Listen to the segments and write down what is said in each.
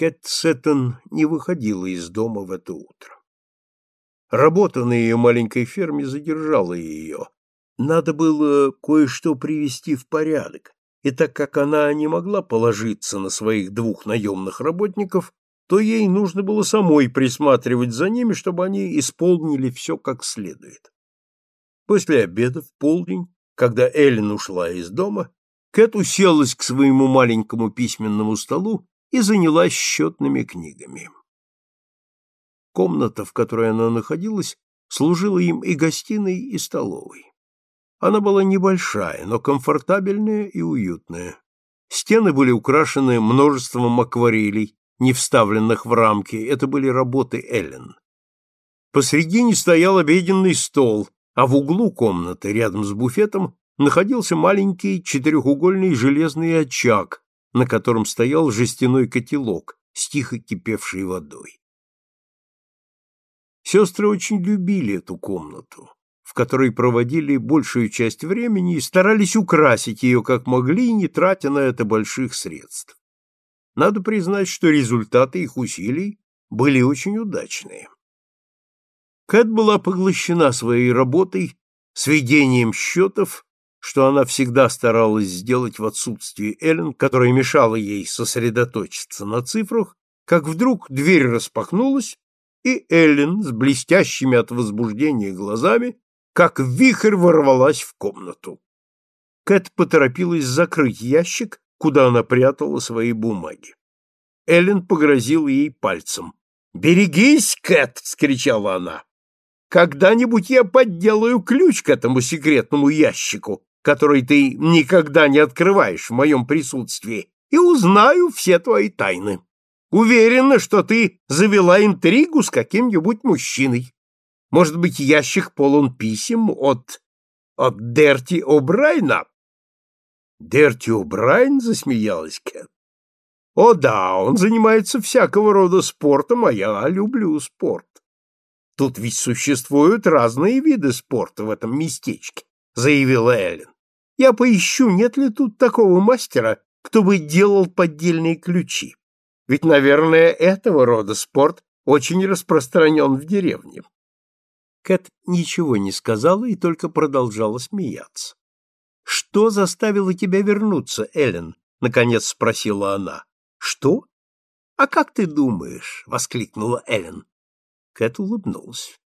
Кэт Сеттон не выходила из дома в это утро. Работа на ее маленькой ферме задержала ее. Надо было кое-что привести в порядок, и так как она не могла положиться на своих двух наемных работников, то ей нужно было самой присматривать за ними, чтобы они исполнили все как следует. После обеда в полдень, когда Эллен ушла из дома, Кэт уселась к своему маленькому письменному столу и занялась счетными книгами. Комната, в которой она находилась, служила им и гостиной, и столовой. Она была небольшая, но комфортабельная и уютная. Стены были украшены множеством акварелей, не вставленных в рамки, это были работы Эллен. Посредине стоял обеденный стол, а в углу комнаты, рядом с буфетом, находился маленький четырехугольный железный очаг, на котором стоял жестяной котелок с тихо кипевшей водой. Сестры очень любили эту комнату в которой проводили большую часть времени и старались украсить ее как могли, не тратя на это больших средств. Надо признать, что результаты их усилий были очень удачные. Кэт была поглощена своей работой, сведением счетов, что она всегда старалась сделать в отсутствии Эллен, которая мешала ей сосредоточиться на цифрах, как вдруг дверь распахнулась, и Эллен с блестящими от возбуждения глазами как вихрь ворвалась в комнату. Кэт поторопилась закрыть ящик, куда она прятала свои бумаги. Эллен погрозил ей пальцем. «Берегись, Кэт!» — скричала она. «Когда-нибудь я подделаю ключ к этому секретному ящику, который ты никогда не открываешь в моем присутствии, и узнаю все твои тайны. Уверена, что ты завела интригу с каким-нибудь мужчиной. Может быть, ящик полон писем от... от Дерти О'Брайна?» «Дерти О'Брайн?» — засмеялась Кэт. «О да, он занимается всякого рода спортом, а я люблю спорт. Тут ведь существуют разные виды спорта в этом местечке», — заявила Эллен. «Я поищу, нет ли тут такого мастера, кто бы делал поддельные ключи. Ведь, наверное, этого рода спорт очень распространен в деревне. Кэт ничего не сказала и только продолжала смеяться. «Что заставило тебя вернуться, Эллен?» — наконец спросила она. «Что? А как ты думаешь?» — воскликнула Эллен. Кэт улыбнулась.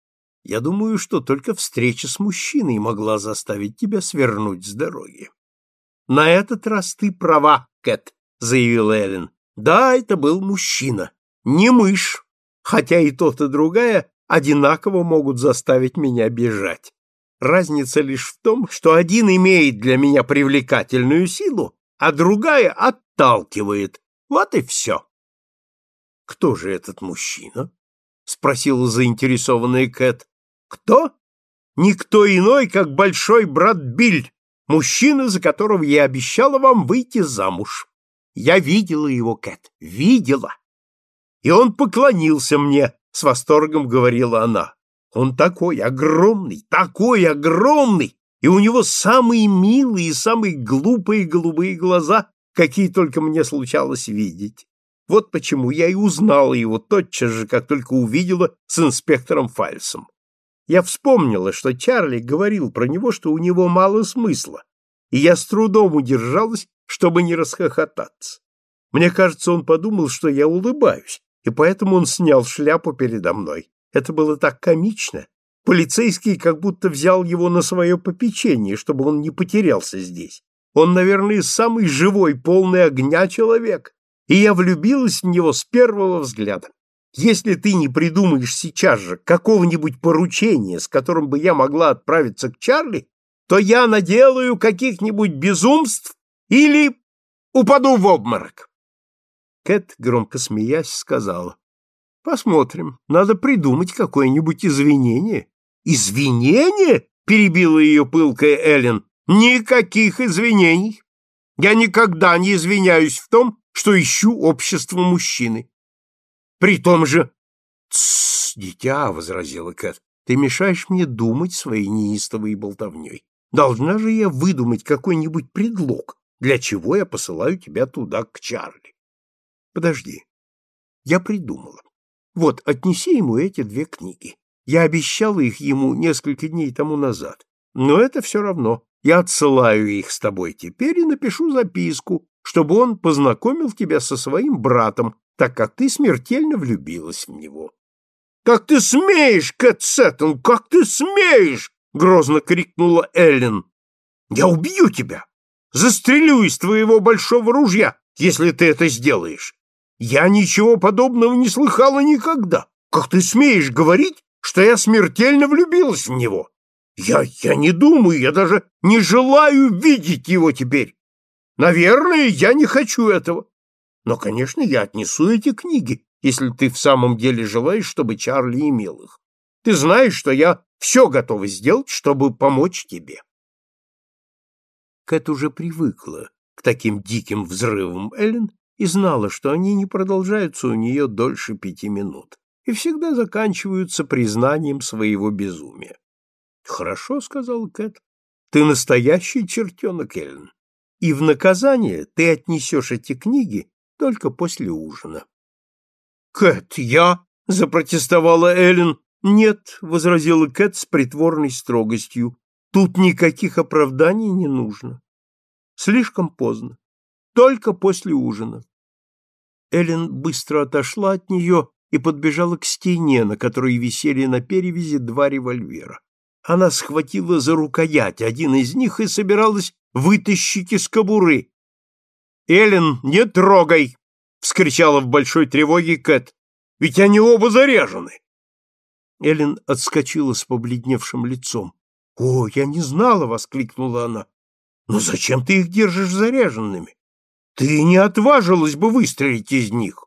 «Я думаю, что только встреча с мужчиной могла заставить тебя свернуть с дороги». «На этот раз ты права, Кэт», — заявила Эллен. «Да, это был мужчина, не мышь, хотя и тот, и другая одинаково могут заставить меня бежать. Разница лишь в том, что один имеет для меня привлекательную силу, а другая отталкивает. Вот и все. — Кто же этот мужчина? — спросила заинтересованная Кэт. — Кто? Никто иной, как большой брат Биль, мужчина, за которого я обещала вам выйти замуж. Я видела его, Кэт, видела. И он поклонился мне, — с восторгом говорила она. «Он такой огромный, такой огромный, и у него самые милые и самые глупые голубые глаза, какие только мне случалось видеть. Вот почему я и узнала его тотчас же, как только увидела с инспектором Фальсом. Я вспомнила, что Чарли говорил про него, что у него мало смысла, и я с трудом удержалась, чтобы не расхохотаться. Мне кажется, он подумал, что я улыбаюсь, и поэтому он снял шляпу передо мной. Это было так комично. Полицейский как будто взял его на свое попечение, чтобы он не потерялся здесь. Он, наверное, самый живой, полный огня человек, и я влюбилась в него с первого взгляда. Если ты не придумаешь сейчас же какого-нибудь поручения, с которым бы я могла отправиться к Чарли, то я наделаю каких-нибудь безумств или упаду в обморок. Кэт, громко смеясь, сказала. «Посмотрим. Надо придумать какое-нибудь извинение». «Извинение?» — перебила ее пылкая Эллен. «Никаких извинений. Я никогда не извиняюсь в том, что ищу общество мужчины. При том же...» «Тссс, дитя!» — возразила Кэт. «Ты мешаешь мне думать своей неистовой болтовней. Должна же я выдумать какой-нибудь предлог, для чего я посылаю тебя туда, к Чарли. Подожди. Я придумала. Вот, отнеси ему эти две книги. Я обещала их ему несколько дней тому назад. Но это все равно. Я отсылаю их с тобой теперь и напишу записку, чтобы он познакомил тебя со своим братом, так как ты смертельно влюбилась в него. — Как ты смеешь, Кэт Сеттон, как ты смеешь! — грозно крикнула Эллен. — Я убью тебя! Застрелю из твоего большого ружья, если ты это сделаешь. Я ничего подобного не слыхала никогда. Как ты смеешь говорить, что я смертельно влюбилась в него? Я, я не думаю, я даже не желаю видеть его теперь. Наверное, я не хочу этого. Но, конечно, я отнесу эти книги, если ты в самом деле желаешь, чтобы Чарли имел их. Ты знаешь, что я все готова сделать, чтобы помочь тебе. Кэт уже привыкла к таким диким взрывам Эллен и знала, что они не продолжаются у нее дольше пяти минут и всегда заканчиваются признанием своего безумия. Хорошо, сказал Кэт. Ты настоящий чертенок, Эллен. И в наказание ты отнесешь эти книги только после ужина. Кэт, я? запротестовала Эллен. Нет, возразила Кэт с притворной строгостью. Тут никаких оправданий не нужно. Слишком поздно. Только после ужина. Эллен быстро отошла от нее и подбежала к стене, на которой висели на перевязи два револьвера. Она схватила за рукоять один из них и собиралась вытащить из кобуры. «Эллен, не трогай!» — вскричала в большой тревоге Кэт. «Ведь они оба заряжены!» Эллен отскочила с побледневшим лицом. «О, я не знала!» — воскликнула она. «Но зачем ты их держишь заряженными? Ты не отважилась бы выстрелить из них!»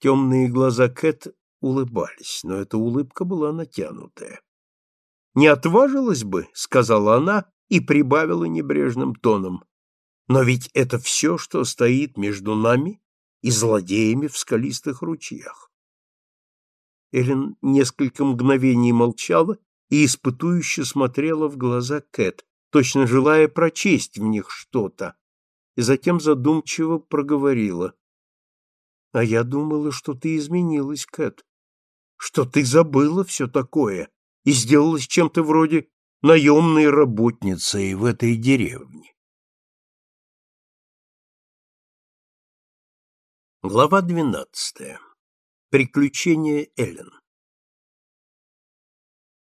Темные глаза Кэт улыбались, но эта улыбка была натянутая не отважилась бы, — сказала она и прибавила небрежным тоном. Но ведь это все, что стоит между нами и злодеями в скалистых ручьях. Эллен несколько мгновений молчала и испытующе смотрела в глаза Кэт, точно желая прочесть в них что-то, и затем задумчиво проговорила. — А я думала, что ты изменилась, Кэт, что ты забыла все такое, и сделалась чем-то вроде наемной работницей в этой деревне. Глава двенадцатая. Приключения Эллен.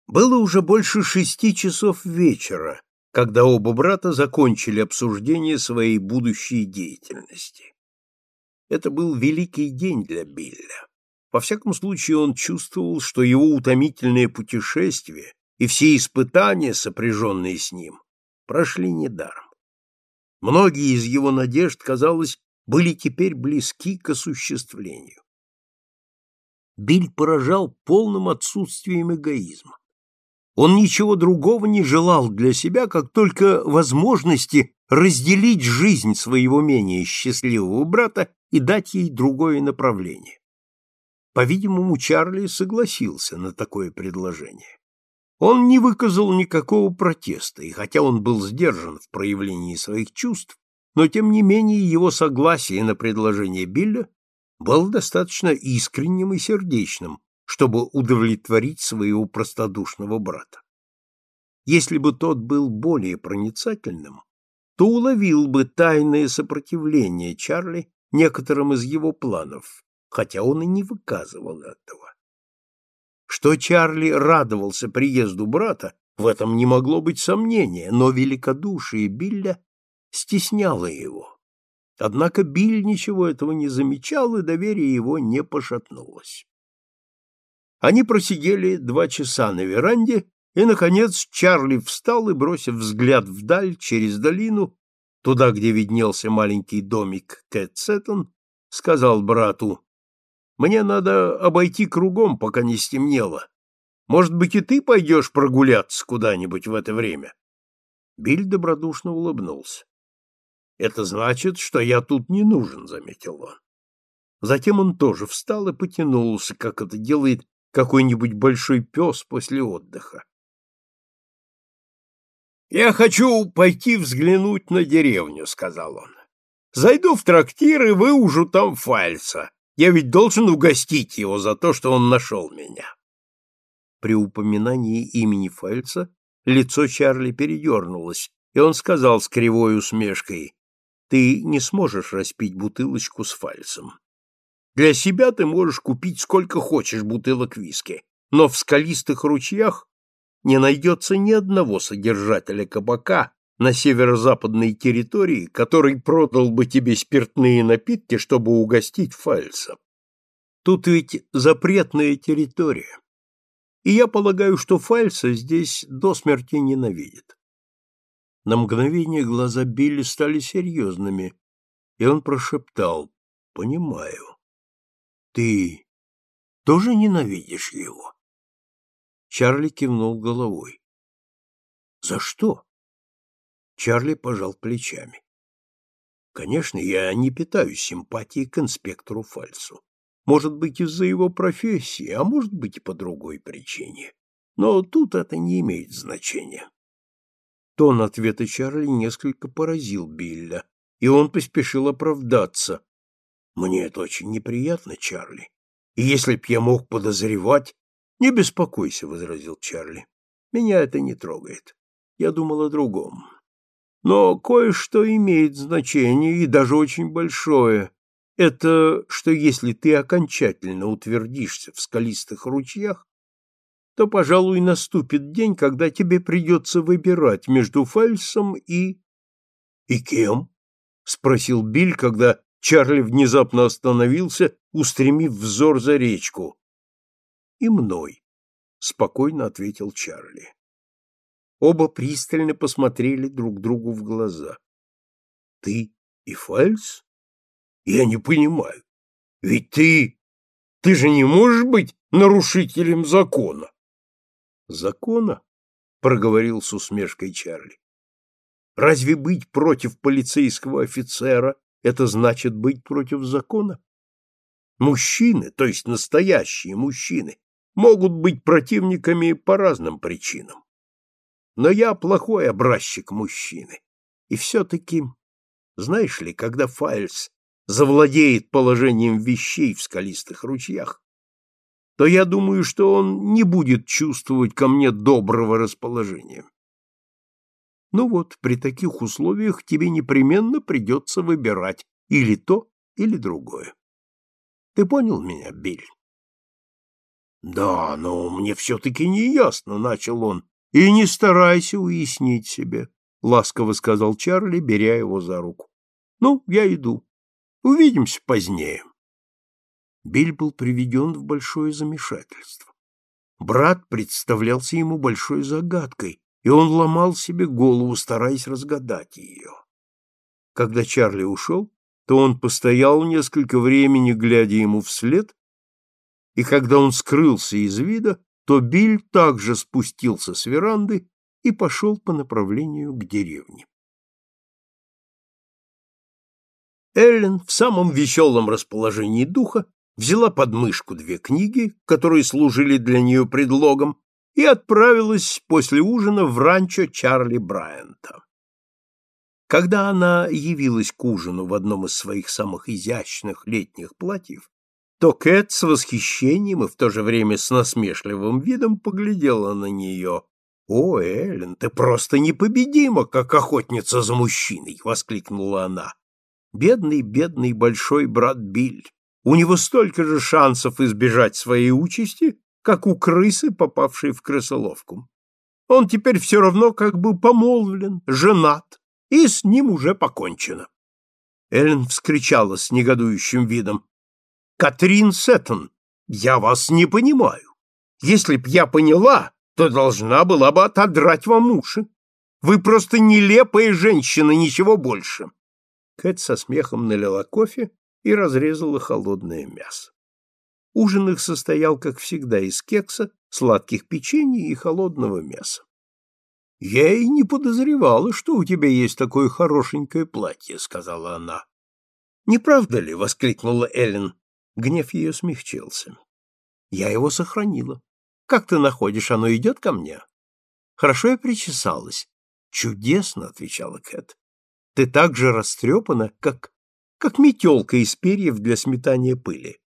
Было уже больше шести часов вечера, когда оба брата закончили обсуждение своей будущей деятельности. Это был великий день для Билля. Во всяком случае, он чувствовал, что его утомительное путешествие и все испытания, сопряженные с ним, прошли недаром. Многие из его надежд, казалось, были теперь близки к осуществлению. Биль поражал полным отсутствием эгоизма. Он ничего другого не желал для себя, как только возможности разделить жизнь своего менее счастливого брата и дать ей другое направление. По-видимому, Чарли согласился на такое предложение. Он не выказал никакого протеста, и хотя он был сдержан в проявлении своих чувств, но тем не менее его согласие на предложение Билля было достаточно искренним и сердечным, чтобы удовлетворить своего простодушного брата. Если бы тот был более проницательным, то уловил бы тайное сопротивление Чарли некоторым из его планов, хотя он и не выказывал этого. Что Чарли радовался приезду брата, в этом не могло быть сомнения, но великодушие Билля стесняло его. Однако Биль ничего этого не замечал, и доверие его не пошатнулось. Они просидели два часа на веранде, и, наконец, Чарли встал и, бросив взгляд вдаль, через долину, туда, где виднелся маленький домик Кэт Сеттон, сказал брату, мне надо обойти кругом, пока не стемнело. Может быть, и ты пойдешь прогуляться куда-нибудь в это время?» Биль добродушно улыбнулся. «Это значит, что я тут не нужен», — заметил он. Затем он тоже встал и потянулся, как это делает какой-нибудь большой пес после отдыха. «Я хочу пойти взглянуть на деревню», — сказал он. «Зайду в трактир и выужу там фальца, Я ведь должен угостить его за то, что он нашел меня. При упоминании имени Фальца лицо Чарли передернулось, и он сказал с кривой усмешкой, «Ты не сможешь распить бутылочку с Фальцем. Для себя ты можешь купить сколько хочешь бутылок виски, но в скалистых ручьях не найдется ни одного содержателя кабака на северо-западной территории, который продал бы тебе спиртные напитки, чтобы угостить Фальца. Тут ведь запретная территория. И я полагаю, что Фальца здесь до смерти ненавидит. На мгновение глаза Билли стали серьезными, и он прошептал «Понимаю». Ты тоже ненавидишь его? Чарли кивнул головой. За что? Чарли пожал плечами. Конечно, я не питаю симпатии к инспектору Фальсу. Может быть, из-за его профессии, а может быть и по другой причине. Но тут это не имеет значения. Тон ответа Чарли несколько поразил Билля, и он поспешил оправдаться. Мне это очень неприятно, Чарли. И если б я мог подозревать... Не беспокойся, — возразил Чарли. Меня это не трогает. Я думал о другом. Но кое-что имеет значение, и даже очень большое. Это, что если ты окончательно утвердишься в скалистых ручьях, то, пожалуй, наступит день, когда тебе придется выбирать между Фальсом и... — И кем? — спросил Биль, когда Чарли внезапно остановился, устремив взор за речку. «И мной», — спокойно ответил Чарли. Оба пристально посмотрели друг другу в глаза. «Ты и Фальс? Я не понимаю. Ведь ты... Ты же не можешь быть нарушителем закона!» «Закона?» — проговорил с усмешкой Чарли. «Разве быть против полицейского офицера это значит быть против закона? Мужчины, то есть настоящие мужчины, могут быть противниками по разным причинам. Но я плохой образчик мужчины. И все-таки, знаешь ли, когда Файльс завладеет положением вещей в скалистых ручьях, то я думаю, что он не будет чувствовать ко мне доброго расположения. Ну вот, при таких условиях тебе непременно придется выбирать или то, или другое. Ты понял меня, Биль? Да, но мне все-таки не ясно, — начал он. И не старайся уяснить себе, — ласково сказал Чарли, беря его за руку. Ну, я иду. Увидимся позднее. Биль был приведен в большое замешательство. Брат представлялся ему большой загадкой, и он ломал себе голову, стараясь разгадать ее. Когда Чарли ушел, то он постоял несколько времени, глядя ему вслед, и когда он скрылся из вида, то Биль также спустился с веранды и пошел по направлению к деревне. Эллен в самом веселом расположении духа взяла под мышку две книги, которые служили для нее предлогом, и отправилась после ужина в ранчо Чарли Брайанта. Когда она явилась к ужину в одном из своих самых изящных летних платьев, то Кэт с восхищением и в то же время с насмешливым видом поглядела на нее. «О, Эллен, ты просто непобедима, как охотница за мужчиной!» — воскликнула она. «Бедный, бедный большой брат Биль! У него столько же шансов избежать своей участи, как у крысы, попавшей в крысоловку. Он теперь все равно как бы помолвлен, женат, и с ним уже покончено. Эллен вскричала с негодующим видом. «Катрин Сеттон, я вас не понимаю. Если б я поняла, то должна была бы отодрать вам уши. Вы просто нелепая женщина, ничего больше». Кэт со смехом налила кофе и разрезала холодное мясо. Ужин их состоял, как всегда, из кекса, сладких печений и холодного мяса. — Я и не подозревала, что у тебя есть такое хорошенькое платье, — сказала она. — Не правда ли? — воскликнула Эллен. Гнев ее смягчился. — Я его сохранила. Как ты находишь, оно идет ко мне? Хорошо я причесалась. — Чудесно, — отвечала Кэт. — Ты так же растрепана, как... как метелка из перьев для сметания пыли.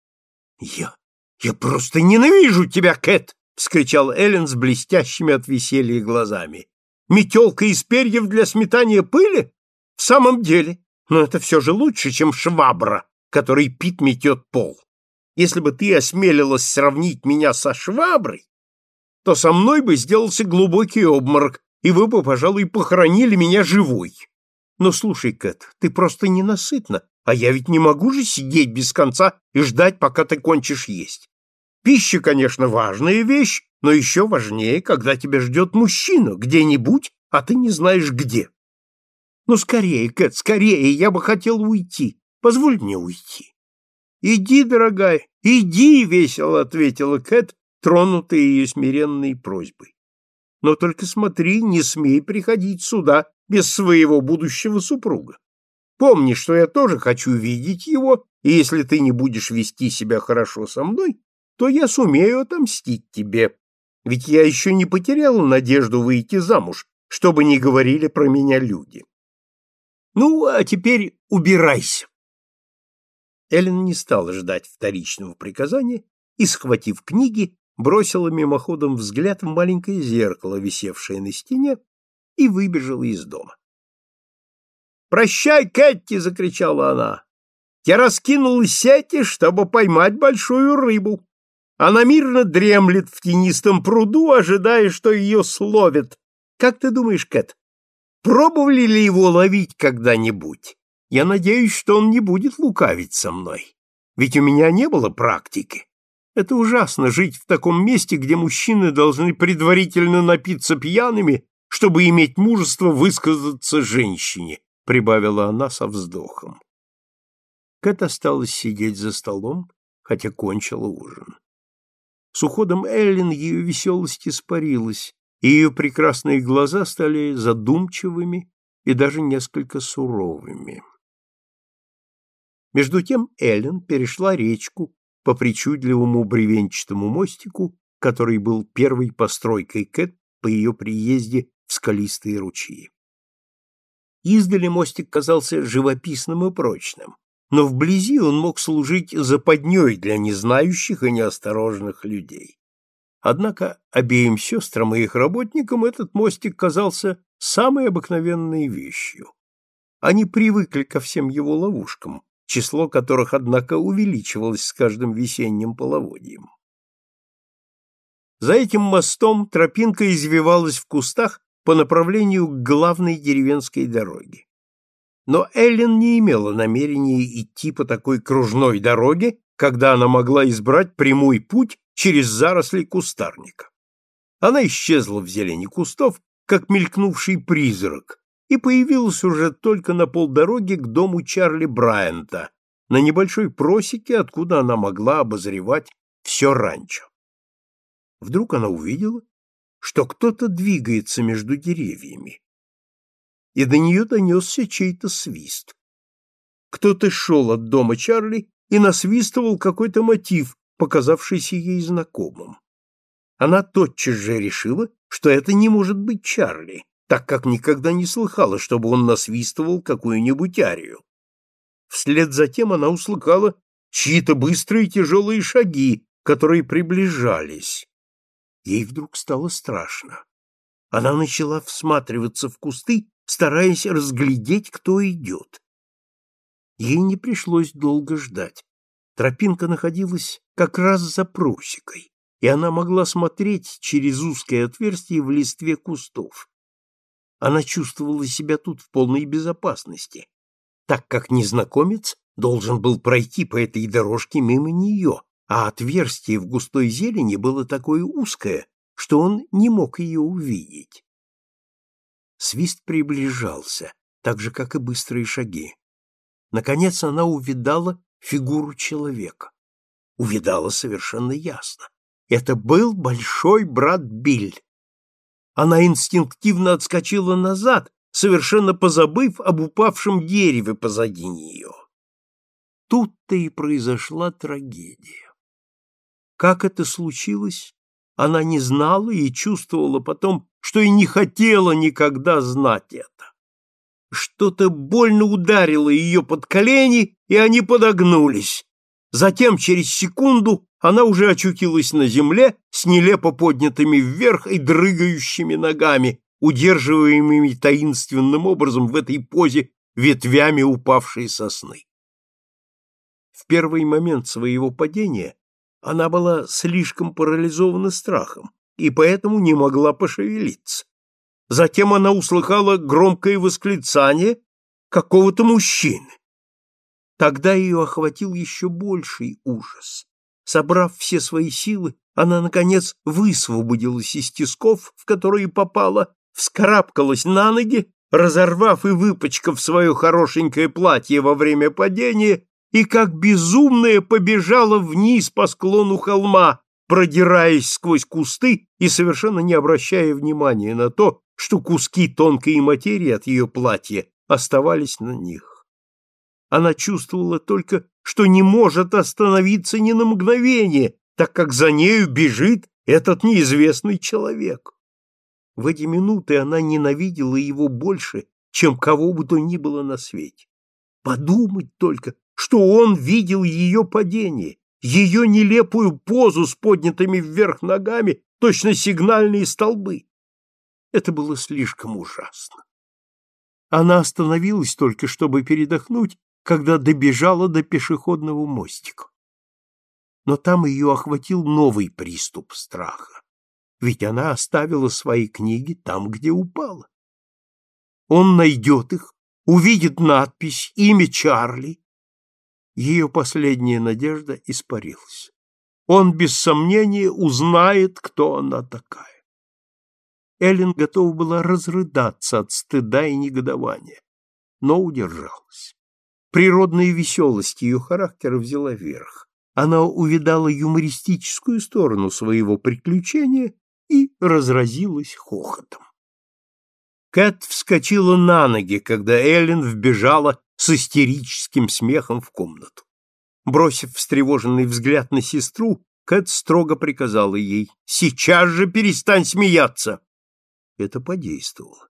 Я... я просто ненавижу тебя, Кэт! — вскричал Эллен с блестящими от веселья глазами. «Метелка из перьев для сметания пыли? В самом деле, но это все же лучше, чем швабра, который Пит метет пол. Если бы ты осмелилась сравнить меня со шваброй, то со мной бы сделался глубокий обморок, и вы бы, пожалуй, похоронили меня живой. Но слушай, Кэт, ты просто ненасытна, а я ведь не могу же сидеть без конца и ждать, пока ты кончишь есть. Пища, конечно, важная вещь, но еще важнее, когда тебя ждет мужчина где-нибудь, а ты не знаешь где. Ну, скорее, Кэт, скорее, я бы хотел уйти. Позволь мне уйти. Иди, дорогая, иди, весело ответила Кэт, тронутая ее смиренной просьбой. Но только смотри, не смей приходить сюда без своего будущего супруга. Помни, что я тоже хочу видеть его, и если ты не будешь вести себя хорошо со мной, то я сумею отомстить тебе. Ведь я еще не потеряла надежду выйти замуж, чтобы не говорили про меня люди. Ну, а теперь убирайся. Эллен не стала ждать вторичного приказания и, схватив книги, бросила мимоходом взгляд в маленькое зеркало, висевшее на стене, и выбежала из дома. «Прощай, Кэти!» — закричала она. «Я раскинул сети, чтобы поймать большую рыбу. Она мирно дремлет в тенистом пруду, ожидая, что ее словят. Как ты думаешь, Кэт, пробовали ли его ловить когда-нибудь? Я надеюсь, что он не будет лукавить со мной. Ведь у меня не было практики. Это ужасно жить в таком месте, где мужчины должны предварительно напиться пьяными, чтобы иметь мужество высказаться женщине, прибавила она со вздохом. Кэт осталась сидеть за столом, хотя кончила ужин. С уходом Эллен ее веселость испарилась, и ее прекрасные глаза стали задумчивыми и даже несколько суровыми. Между тем Эллен перешла речку по причудливому бревенчатому мостику, который был первой постройкой Кэт по ее приезде в скалистые ручьи. Издали мостик казался живописным и прочным, но вблизи он мог служить западней для незнающих и неосторожных людей. Однако обеим сестрам и их работникам этот мостик казался самой обыкновенной вещью. Они привыкли ко всем его ловушкам, число которых, однако, увеличивалось с каждым весенним половодьем. За этим мостом тропинка извивалась в кустах по направлению к главной деревенской дороге. Но Эллен не имела намерения идти по такой кружной дороге, когда она могла избрать прямой путь через заросли кустарника. Она исчезла в зелени кустов, как мелькнувший призрак, и появилась уже только на полдороги к дому Чарли Брайанта, на небольшой просеке, откуда она могла обозревать все ранчо. Вдруг она увидела, что кто-то двигается между деревьями, и до нее донесся чей-то свист. Кто-то шел от дома Чарли и насвистывал какой-то мотив, показавшийся ей знакомым. Она тотчас же решила, что это не может быть Чарли, так как никогда не слыхала, чтобы он насвистывал какую-нибудь арию. Вслед за тем она услыхала чьи-то быстрые тяжелые шаги, которые приближались. Ей вдруг стало страшно. Она начала всматриваться в кусты, стараясь разглядеть, кто идет. Ей не пришлось долго ждать. Тропинка находилась как раз за просекой, и она могла смотреть через узкое отверстие в листве кустов. Она чувствовала себя тут в полной безопасности, так как незнакомец должен был пройти по этой дорожке мимо нее, а отверстие в густой зелени было такое узкое, что он не мог ее увидеть. Свист приближался, так же, как и быстрые шаги. Наконец она увидала фигуру человека. Увидала совершенно ясно. Это был большой брат Биль. Она инстинктивно отскочила назад, совершенно позабыв об упавшем дереве позади нее. Тут-то и произошла трагедия. Как это случилось, она не знала и чувствовала потом, что и не хотела никогда знать это. Что-то больно ударило ее под колени, и они подогнулись. Затем, через секунду, она уже очутилась на земле с нелепо поднятыми вверх и дрыгающими ногами, удерживаемыми таинственным образом в этой позе ветвями упавшей сосны. В первый момент своего падения она была слишком парализована страхом и поэтому не могла пошевелиться. Затем она услыхала громкое восклицание какого-то мужчины. Тогда ее охватил еще больший ужас. Собрав все свои силы, она, наконец, высвободилась из тисков, в которые попала, вскарабкалась на ноги, разорвав и выпачкав свое хорошенькое платье во время падения, и как безумная побежала вниз по склону холма, продираясь сквозь кусты и совершенно не обращая внимания на то, что куски тонкой материи от ее платья оставались на них. Она чувствовала только, что не может остановиться ни на мгновение, так как за нею бежит этот неизвестный человек. В эти минуты она ненавидела его больше, чем кого бы то ни было на свете. Подумать только, что он видел ее падение, ее нелепую позу с поднятыми вверх ногами, точно сигнальные столбы. Это было слишком ужасно. Она остановилась только, чтобы передохнуть, когда добежала до пешеходного мостика. Но там ее охватил новый приступ страха, ведь она оставила свои книги там, где упала. Он найдет их, увидит надпись, имя Чарли, ее последняя надежда испарилась. Он, без сомнения, узнает, кто она такая. Эллен готова была разрыдаться от стыда и негодования, но удержалась. Природная веселость ее характера взяла верх. Она увидала юмористическую сторону своего приключения и разразилась хохотом. Кэт вскочила на ноги, когда Эллен вбежала с истерическим смехом в комнату. Бросив встревоженный взгляд на сестру, Кэт строго приказала ей «Сейчас же перестань смеяться!» Это подействовало.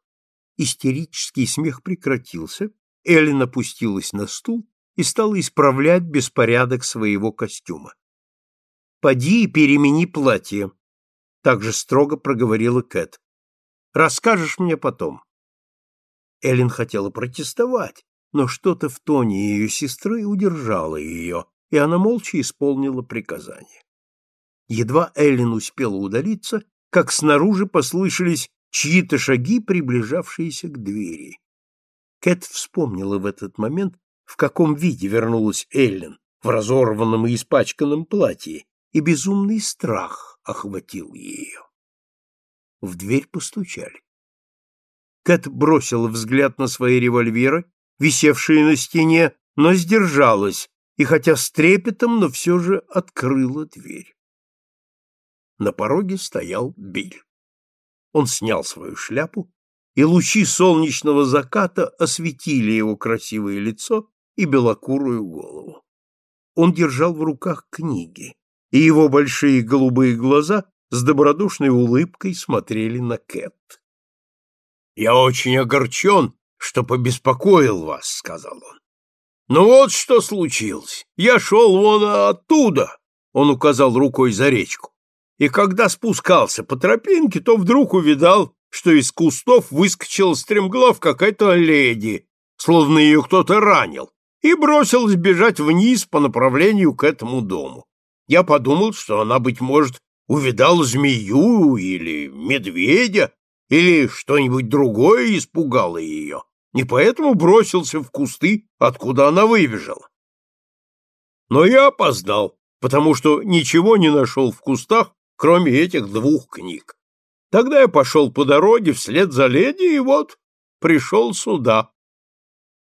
Истерический смех прекратился, Эллен опустилась на стул и стала исправлять беспорядок своего костюма. «Поди и перемени платье», — также строго проговорила Кэт. «Расскажешь мне потом». Эллен хотела протестовать, но что-то в тоне ее сестры удержало ее, и она молча исполнила приказание. Едва Эллен успела удалиться, как снаружи послышались чьи-то шаги, приближавшиеся к двери. Кэт вспомнила в этот момент, в каком виде вернулась Эллен, в разорванном и испачканном платье, и безумный страх охватил ее. В дверь постучали. Кэт бросила взгляд на свои револьверы висевшие на стене, но сдержалась и, хотя с трепетом, но все же открыла дверь. На пороге стоял Биль. Он снял свою шляпу, и лучи солнечного заката осветили его красивое лицо и белокурую голову. Он держал в руках книги, и его большие голубые глаза с добродушной улыбкой смотрели на Кэт. «Я очень огорчен, что побеспокоил вас, — сказал он. Ну вот что случилось. Я шел вон оттуда, — он указал рукой за речку, и когда спускался по тропинке, то вдруг увидал, что из кустов выскочила стремглав какая-то леди, словно ее кто-то ранил, и бросилась бежать вниз по направлению к этому дому. Я подумал, что она, быть может, увидала змею или медведя, или что-нибудь другое испугало ее не поэтому бросился в кусты, откуда она выбежала. Но я опоздал, потому что ничего не нашел в кустах, кроме этих двух книг. Тогда я пошел по дороге вслед за леди, и вот пришел сюда.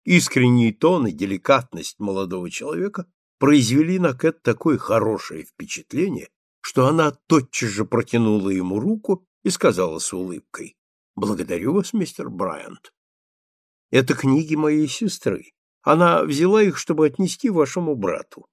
Искренний тон и деликатность молодого человека произвели на Кэт такое хорошее впечатление, что она тотчас же протянула ему руку и сказала с улыбкой, «Благодарю вас, мистер Брайант. Это книги моей сестры. Она взяла их, чтобы отнести вашему брату.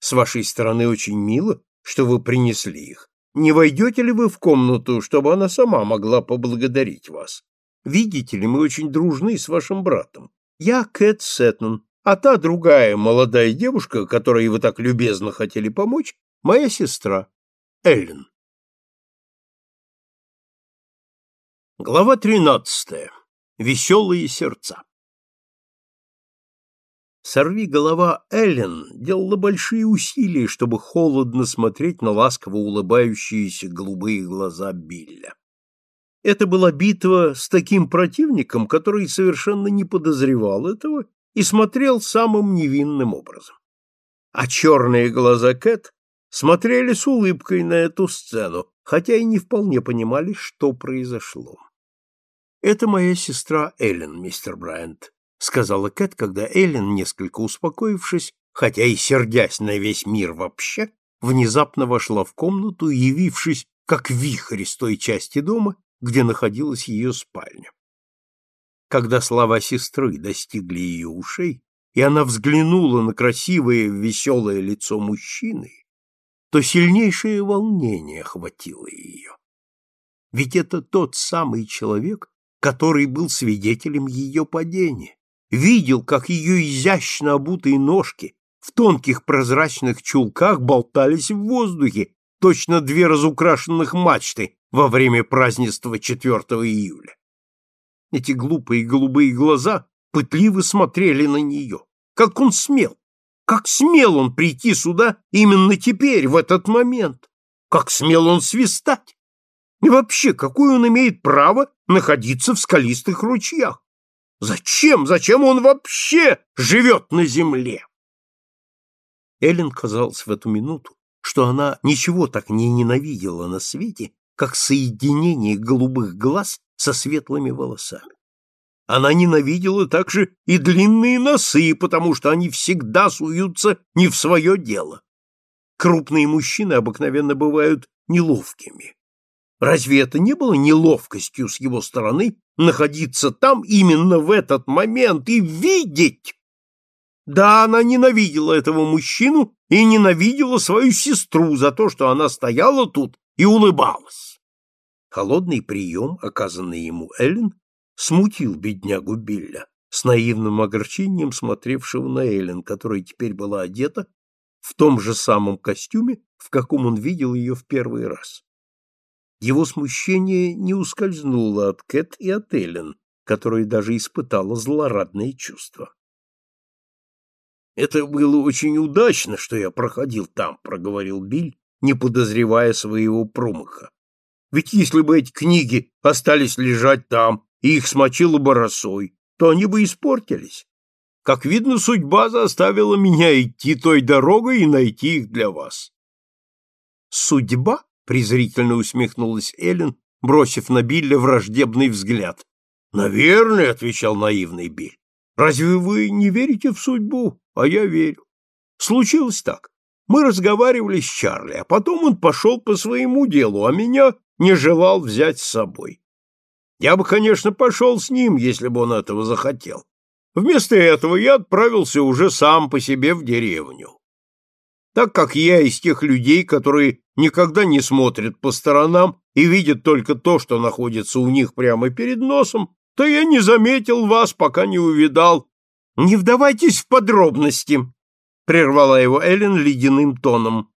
С вашей стороны очень мило, что вы принесли их. Не войдете ли вы в комнату, чтобы она сама могла поблагодарить вас? Видите ли, мы очень дружны с вашим братом. Я Кэт Сеттон, А та другая молодая девушка, которой вы так любезно хотели помочь, моя сестра, Эллен. Глава тринадцатая. Веселые сердца. Сорви голова Эллен делала большие усилия, чтобы холодно смотреть на ласково улыбающиеся голубые глаза Билля. Это была битва с таким противником, который совершенно не подозревал этого и смотрел самым невинным образом. А черные глаза Кэт смотрели с улыбкой на эту сцену, хотя и не вполне понимали, что произошло. «Это моя сестра Эллен, мистер Брайант», — сказала Кэт, когда Эллен, несколько успокоившись, хотя и сердясь на весь мир вообще, внезапно вошла в комнату, явившись как вихрь из той части дома, где находилась ее спальня. Когда слова сестры достигли ее ушей, и она взглянула на красивое веселое лицо мужчины, то сильнейшее волнение охватило ее. Ведь это тот самый человек, который был свидетелем ее падения видел, как ее изящно обутые ножки в тонких прозрачных чулках болтались в воздухе, точно две разукрашенных мачты во время празднества 4 июля. Эти глупые голубые глаза пытливо смотрели на нее. Как он смел! Как смел он прийти сюда именно теперь, в этот момент? Как смел он свистать? И вообще, какое он имеет право находиться в скалистых ручьях? Зачем? Зачем он вообще живет на земле? Эллен казалось в эту минуту, что она ничего так не ненавидела на свете, как соединение голубых глаз со светлыми волосами. Она ненавидела также и длинные носы, потому что они всегда суются не в свое дело. Крупные мужчины обыкновенно бывают неловкими. Разве это не было неловкостью с его стороны находиться там именно в этот момент и видеть? Да, она ненавидела этого мужчину и ненавидела свою сестру за то, что она стояла тут и улыбалась. Холодный прием, оказанный ему Эллен, смутил беднягу Билля, с наивным огорчением смотревшего на Эллен, которая теперь была одета в том же самом костюме, в каком он видел ее в первый раз. Его смущение не ускользнуло от Кэт и от Эллен, которая даже испытала злорадные чувства. «Это было очень удачно, что я проходил там», — проговорил Биль, не подозревая своего промаха. «Ведь если бы эти книги остались лежать там, и их смочило бы росой, то они бы испортились. Как видно, судьба заставила меня идти той дорогой и найти их для вас». «Судьба?» Презрительно усмехнулась Эллен, бросив на Билля враждебный взгляд. Наверное, отвечал наивный Биль. Разве вы не верите в судьбу? А я верю. Случилось так. Мы разговаривали с Чарли, а потом он пошел по своему делу, а меня не желал взять с собой. Я бы, конечно, пошел с ним, если бы он этого захотел. Вместо этого я отправился уже сам по себе в деревню. Так как я из тех людей, которые никогда не смотрят по сторонам и видят только то, что находится у них прямо перед носом, то я не заметил вас, пока не увидал. Не вдавайтесь в подробности, — прервала его Эллен ледяным тоном.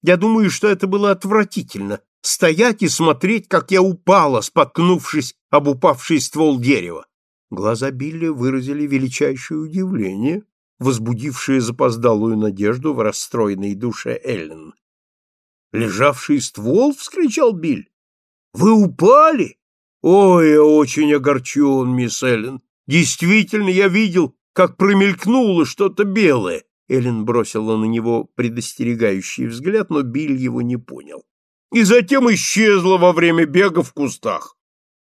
Я думаю, что это было отвратительно — стоять и смотреть, как я упала, споткнувшись об упавший ствол дерева. Глаза Билли выразили величайшее удивление, возбудившее запоздалую надежду в расстроенной душе Эллен. Лежавший ствол? — вскричал Биль. — Вы упали? Ой, я очень огорчен, мисс Эллен. Действительно, я видел, как промелькнуло что-то белое. Эллен бросила на него предостерегающий взгляд, но Биль его не понял. И затем исчезла во время бега в кустах.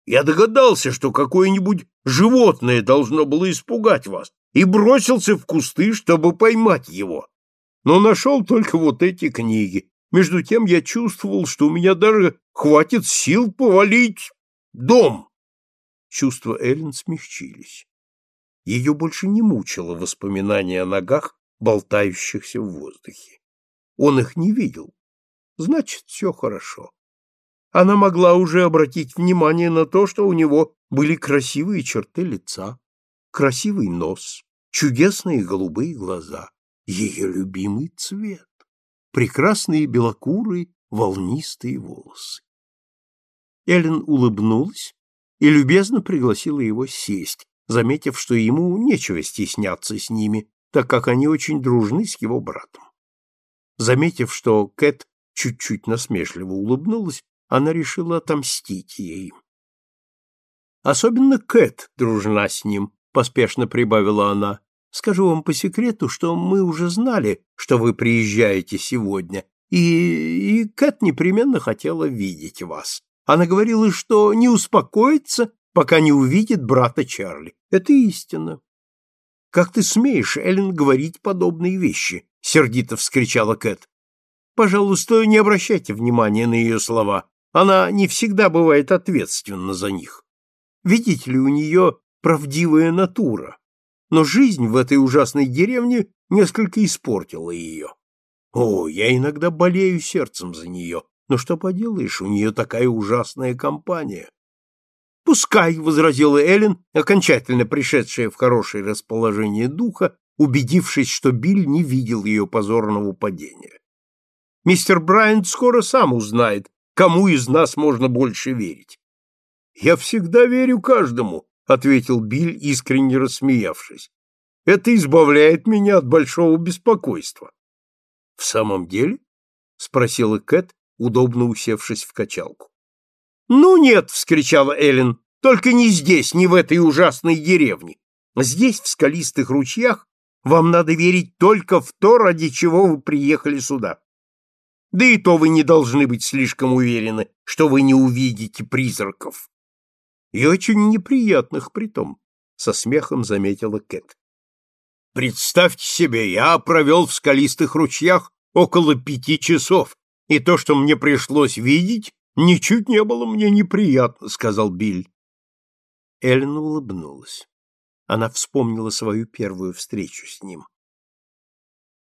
Я догадался, что какое-нибудь животное должно было испугать вас, и бросился в кусты, чтобы поймать его. Но нашел только вот эти книги, между тем я чувствовал, что у меня даже хватит сил повалить дом. Чувства Эллен смягчились. Ее больше не мучило воспоминание о ногах, болтающихся в воздухе. Он их не видел. Значит, все хорошо. Она могла уже обратить внимание на то, что у него были красивые черты лица, красивый нос, чудесные голубые глаза, ее любимый цвет, прекрасные белокурые волнистые волосы. Эллен улыбнулась и любезно пригласила его сесть, заметив, что ему нечего стесняться с ними, так как они очень дружны с его братом. Заметив, что Кэт чуть-чуть насмешливо улыбнулась, она решила отомстить ей. Особенно Кэт дружна с ним, поспешно прибавила она. Скажу вам по секрету, что мы уже знали, что вы приезжаете сегодня, и, и Кэт непременно хотела видеть вас. Она говорила, что не успокоится, пока не увидит брата Чарли. Это истина. Как ты смеешь, Эллен, говорить подобные вещи? сердито вскричала Кэт. Пожалуйста, не обращайте внимания на ее слова. Она не всегда бывает ответственна за них. Видите ли, у нее правдивая натура. Но жизнь в этой ужасной деревне несколько испортила ее. О, я иногда болею сердцем за нее, но что поделаешь, у нее такая ужасная компания. Пускай, — возразила Эллен, окончательно пришедшая в хорошее расположение духа, убедившись, что Биль не видел ее позорного падения. Мистер Брайант скоро сам узнает, кому из нас можно больше верить. Я всегда верю каждому, — ответил Биль, искренне рассмеявшись. Это избавляет меня от большого беспокойства. — В самом деле? — спросила Кэт, удобно усевшись в качалку. «Ну нет!» — вскричала Эллен. «Только не здесь, не в этой ужасной деревне. Здесь, в скалистых ручьях, вам надо верить только в то, ради чего вы приехали сюда. Да и то вы не должны быть слишком уверены, что вы не увидите призраков. И очень неприятных при том, — со смехом заметила Кэт. Представьте себе, я провел в скалистых ручьях около пяти часов, и то, что мне пришлось видеть, ничуть не было мне неприятно, сказал Биль. Эллен улыбнулась. Она вспомнила свою первую встречу с ним.